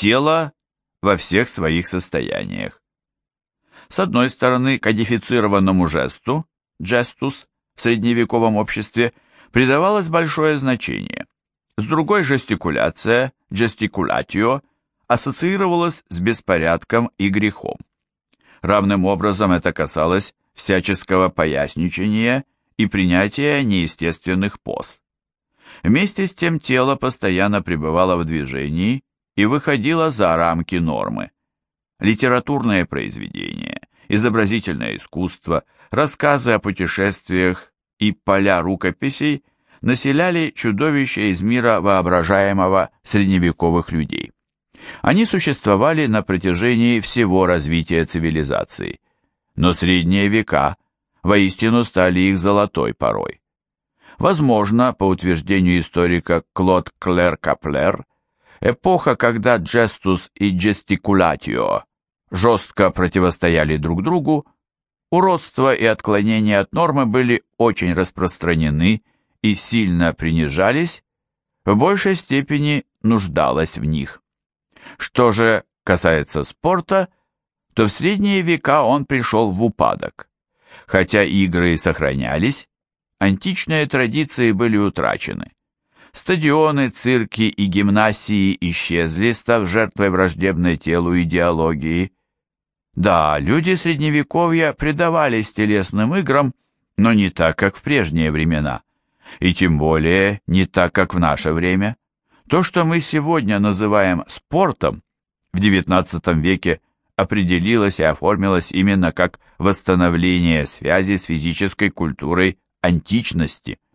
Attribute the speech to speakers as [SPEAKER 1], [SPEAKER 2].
[SPEAKER 1] тело во всех своих состояниях. С одной стороны, кодифицированному жесту, жестус, в средневековом обществе придавалось большое значение. С другой жестикуляция, жестикулятио, ассоциировалась с беспорядком и грехом. Равным образом это касалось всяческого поясничания и принятия неестественных поз. Вместе с тем тело постоянно пребывало в движении и выходило за рамки нормы. Литературные произведения, изобразительное искусство, рассказы о путешествиях и поля рукописей населяли чудовища из мира воображаемого средневековых людей. Они существовали на протяжении всего развития цивилизации, но средние века воистину стали их золотой порой. Возможно, по утверждению историка Клод Клер Каплер, эпоха, когда джестус и джестикулятио жестко противостояли друг другу, уродство и отклонения от нормы были очень распространены и сильно принижались, в большей степени нуждалась в них. Что же касается спорта, то в средние века он пришел в упадок. Хотя игры и сохранялись, античные традиции были утрачены. Стадионы, цирки и гимнасии исчезли, став жертвой враждебной телу идеологии. Да, люди Средневековья предавались телесным играм, но не так, как в прежние времена, и тем более не так, как в наше время. То, что мы сегодня называем спортом, в XIX веке определилось и оформилось именно как восстановление связи с физической культурой античности –